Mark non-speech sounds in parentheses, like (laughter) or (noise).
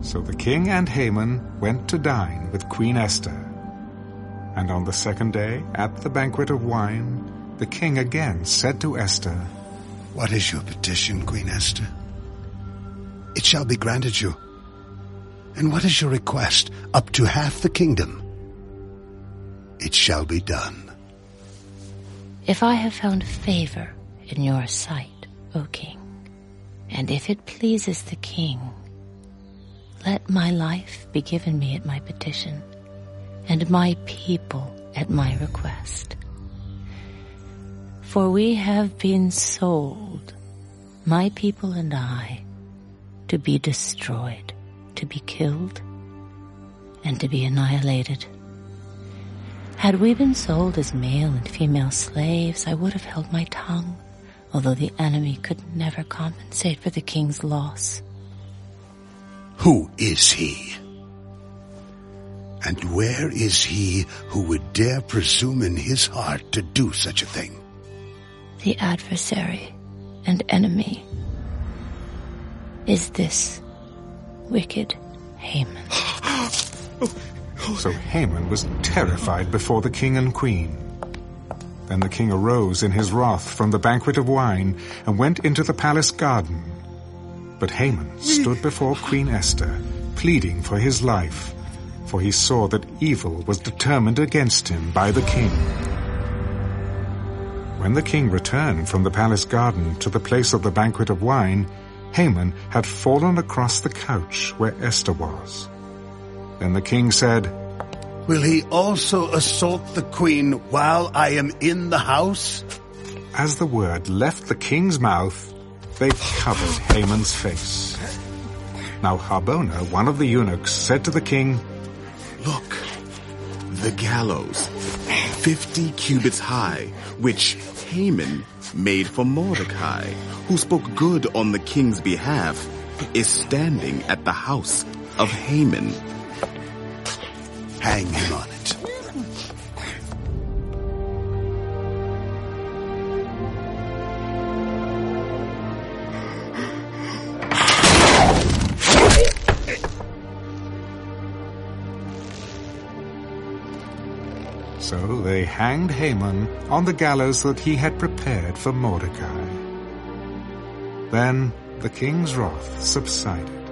So the king and Haman went to dine with Queen Esther. And on the second day, at the banquet of wine, the king again said to Esther, What is your petition, Queen Esther? It shall be granted you. And what is your request? Up to half the kingdom. It shall be done. If I have found favor in your sight, O king, and if it pleases the king, let my life be given me at my petition, and my people at my request. For we have been sold, my people and I, to be destroyed, to be killed, and to be annihilated. Had we been sold as male and female slaves, I would have held my tongue, although the enemy could never compensate for the king's loss. Who is he? And where is he who would dare presume in his heart to do such a thing? The adversary and enemy is this wicked Haman. (gasps) So Haman was terrified before the king and queen. Then the king arose in his wrath from the banquet of wine and went into the palace garden. But Haman stood before Queen Esther, pleading for his life, for he saw that evil was determined against him by the king. When the king returned from the palace garden to the place of the banquet of wine, Haman had fallen across the couch where Esther was. Then the king said, Will he also assault the queen while I am in the house? As the word left the king's mouth, they covered Haman's face. Now Harbonah, one of the eunuchs, said to the king, Look, the gallows, fifty cubits high, which Haman made for Mordecai, who spoke good on the king's behalf, is standing at the house of Haman. Hang him on it. So they hanged Haman on the gallows that he had prepared for Mordecai. Then the king's wrath subsided.